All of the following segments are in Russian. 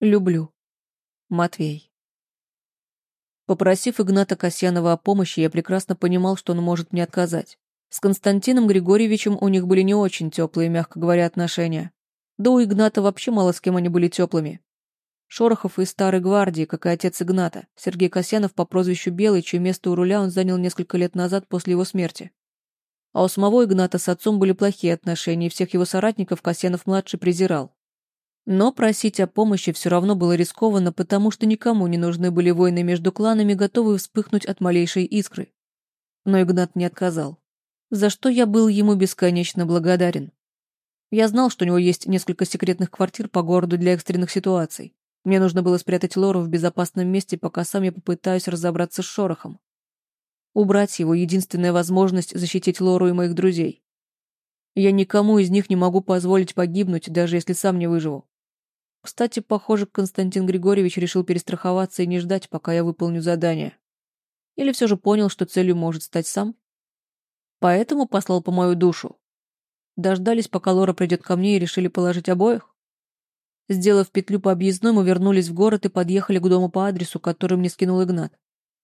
Люблю. Матвей. Попросив Игната Касьянова о помощи, я прекрасно понимал, что он может мне отказать. С Константином Григорьевичем у них были не очень теплые, мягко говоря, отношения. Да у Игната вообще мало с кем они были теплыми. Шорохов из Старой Гвардии, как и отец Игната, Сергей Касьянов по прозвищу Белый, чье место у руля он занял несколько лет назад после его смерти. А у самого Игната с отцом были плохие отношения, и всех его соратников Касьянов-младший презирал. Но просить о помощи все равно было рискованно, потому что никому не нужны были войны между кланами, готовые вспыхнуть от малейшей искры. Но Игнат не отказал. За что я был ему бесконечно благодарен. Я знал, что у него есть несколько секретных квартир по городу для экстренных ситуаций. Мне нужно было спрятать Лору в безопасном месте, пока сам я попытаюсь разобраться с шорохом. Убрать его — единственная возможность защитить Лору и моих друзей. Я никому из них не могу позволить погибнуть, даже если сам не выживу. Кстати, похоже, Константин Григорьевич решил перестраховаться и не ждать, пока я выполню задание. Или все же понял, что целью может стать сам? Поэтому послал по мою душу. Дождались, пока Лора придет ко мне и решили положить обоих? Сделав петлю по объездной, мы вернулись в город и подъехали к дому по адресу, который мне скинул Игнат.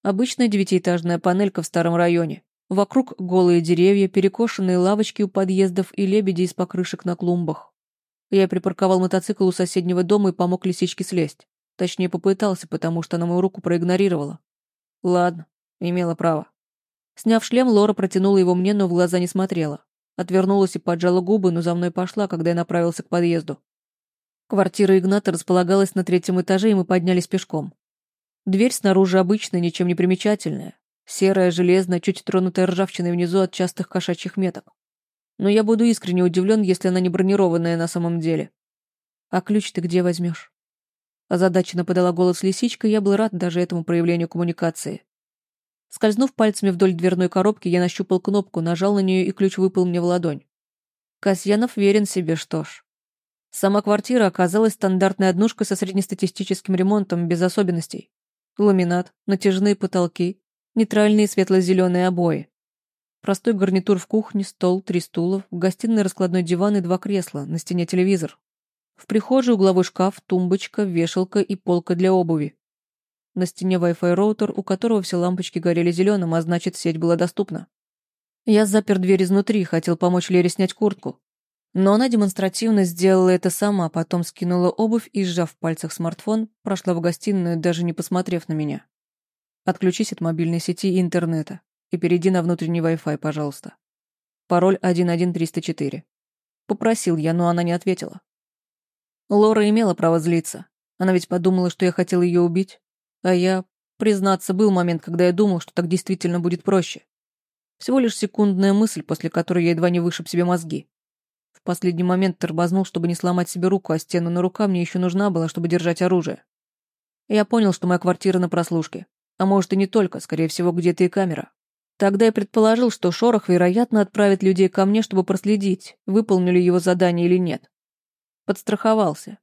Обычная девятиэтажная панелька в старом районе. Вокруг голые деревья, перекошенные лавочки у подъездов и лебеди из покрышек на клумбах. Я припарковал мотоцикл у соседнего дома и помог лисичке слезть. Точнее, попытался, потому что она мою руку проигнорировала. Ладно, имела право. Сняв шлем, Лора протянула его мне, но в глаза не смотрела. Отвернулась и поджала губы, но за мной пошла, когда я направился к подъезду. Квартира Игната располагалась на третьем этаже, и мы поднялись пешком. Дверь снаружи обычная, ничем не примечательная. Серая, железная, чуть тронутая ржавчиной внизу от частых кошачьих меток но я буду искренне удивлен, если она не бронированная на самом деле. А ключ ты где возьмешь? Озадаченно подала голос лисичка, я был рад даже этому проявлению коммуникации. Скользнув пальцами вдоль дверной коробки, я нащупал кнопку, нажал на нее, и ключ выпал мне в ладонь. Касьянов верен себе, что ж. Сама квартира оказалась стандартной однушкой со среднестатистическим ремонтом, без особенностей. Ламинат, натяжные потолки, нейтральные светло-зеленые обои. Простой гарнитур в кухне, стол, три стула, в гостиной раскладной диван и два кресла, на стене телевизор. В прихожей угловой шкаф, тумбочка, вешалка и полка для обуви. На стене Wi-Fi роутер, у которого все лампочки горели зеленым, а значит, сеть была доступна. Я запер дверь изнутри, хотел помочь Лере снять куртку. Но она демонстративно сделала это сама, потом скинула обувь и, сжав в пальцах смартфон, прошла в гостиную, даже не посмотрев на меня. Отключись от мобильной сети и интернета и перейди на внутренний Wi-Fi, пожалуйста. Пароль 11304. Попросил я, но она не ответила. Лора имела право злиться. Она ведь подумала, что я хотел ее убить. А я, признаться, был момент, когда я думал, что так действительно будет проще. Всего лишь секундная мысль, после которой я едва не вышиб себе мозги. В последний момент тормознул, чтобы не сломать себе руку, а стену на рука мне еще нужна была, чтобы держать оружие. Я понял, что моя квартира на прослушке. А может и не только, скорее всего, где-то и камера. Тогда я предположил, что Шорох, вероятно, отправит людей ко мне, чтобы проследить, выполнили его задание или нет. Подстраховался.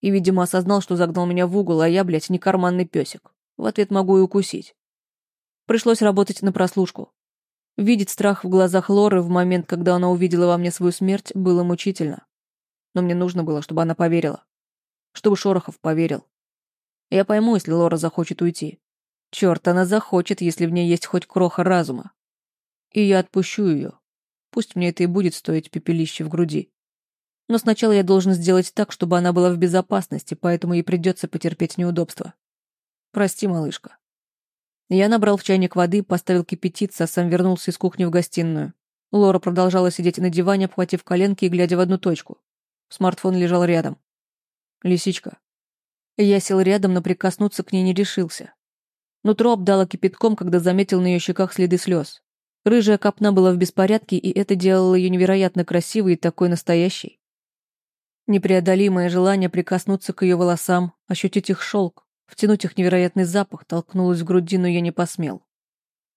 И, видимо, осознал, что загнал меня в угол, а я, блядь, не карманный песик. В ответ могу и укусить. Пришлось работать на прослушку. Видеть страх в глазах Лоры в момент, когда она увидела во мне свою смерть, было мучительно. Но мне нужно было, чтобы она поверила. Чтобы Шорохов поверил. Я пойму, если Лора захочет уйти. Черт, она захочет, если в ней есть хоть кроха разума. И я отпущу ее. Пусть мне это и будет стоить пепелище в груди. Но сначала я должен сделать так, чтобы она была в безопасности, поэтому ей придется потерпеть неудобства. Прости, малышка. Я набрал в чайник воды, поставил кипятиться, а сам вернулся из кухни в гостиную. Лора продолжала сидеть на диване, обхватив коленки и глядя в одну точку. Смартфон лежал рядом. Лисичка. Я сел рядом, но прикоснуться к ней не решился. Нутро обдало кипятком, когда заметил на ее щеках следы слез. Рыжая копна была в беспорядке, и это делало ее невероятно красивой и такой настоящей. Непреодолимое желание прикоснуться к ее волосам, ощутить их шелк, втянуть их невероятный запах, толкнулось в груди, но я не посмел.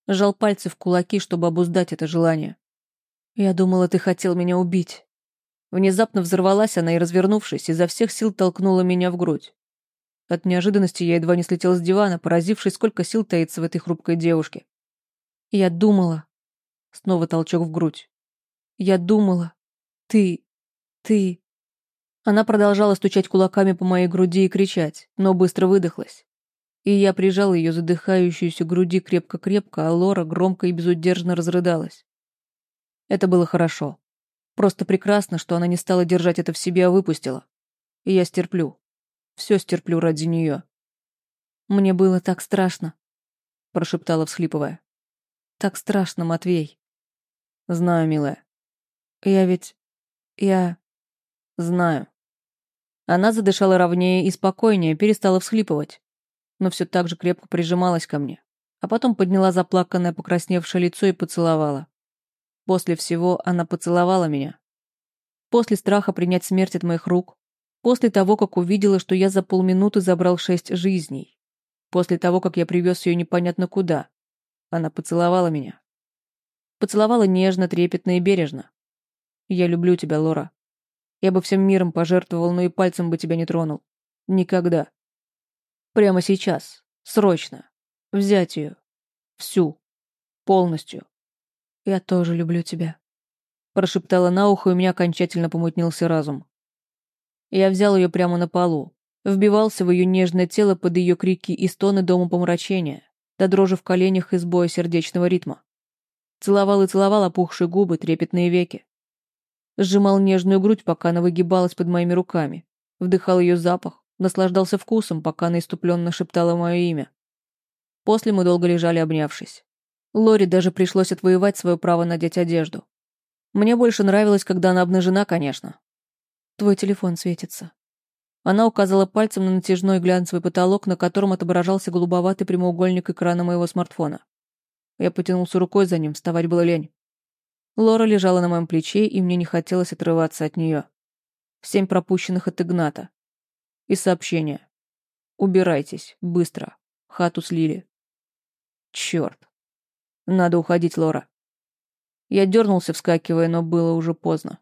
Жал пальцы в кулаки, чтобы обуздать это желание. «Я думала, ты хотел меня убить». Внезапно взорвалась она и, развернувшись, изо всех сил толкнула меня в грудь. От неожиданности я едва не слетел с дивана, поразившись, сколько сил таится в этой хрупкой девушке. Я думала... Снова толчок в грудь. Я думала... Ты... Ты... Она продолжала стучать кулаками по моей груди и кричать, но быстро выдохлась. И я прижал ее задыхающуюся груди крепко-крепко, а Лора громко и безудержно разрыдалась. Это было хорошо. Просто прекрасно, что она не стала держать это в себе, а выпустила. И я стерплю. Все стерплю ради нее. Мне было так страшно, прошептала, всхлипывая. Так страшно, Матвей. Знаю, милая. Я ведь... Я... Знаю. Она задышала ровнее и спокойнее, перестала всхлипывать, но все так же крепко прижималась ко мне, а потом подняла заплаканное покрасневшее лицо и поцеловала. После всего она поцеловала меня. После страха принять смерть от моих рук, после того, как увидела, что я за полминуты забрал шесть жизней, после того, как я привез ее непонятно куда, она поцеловала меня. Поцеловала нежно, трепетно и бережно. «Я люблю тебя, Лора. Я бы всем миром пожертвовал, но и пальцем бы тебя не тронул. Никогда. Прямо сейчас. Срочно. Взять ее. Всю. Полностью. Я тоже люблю тебя. Прошептала на ухо, и у меня окончательно помутнился разум. Я взял ее прямо на полу. Вбивался в ее нежное тело под ее крики и стоны дома помрачения, до дрожи в коленях и сбоя сердечного ритма. Целовал и целовал опухшие губы, трепетные веки. Сжимал нежную грудь, пока она выгибалась под моими руками. Вдыхал ее запах, наслаждался вкусом, пока она иступленно шептала мое имя. После мы долго лежали, обнявшись. Лори даже пришлось отвоевать свое право надеть одежду. Мне больше нравилось, когда она обнажена, конечно. Твой телефон светится. Она указала пальцем на натяжной глянцевый потолок, на котором отображался голубоватый прямоугольник экрана моего смартфона. Я потянулся рукой за ним, вставать было лень. Лора лежала на моем плече, и мне не хотелось отрываться от нее. Семь пропущенных от Игната. И сообщение. «Убирайтесь, быстро. Хату слили». Черт. Надо уходить, Лора. Я дернулся, вскакивая, но было уже поздно.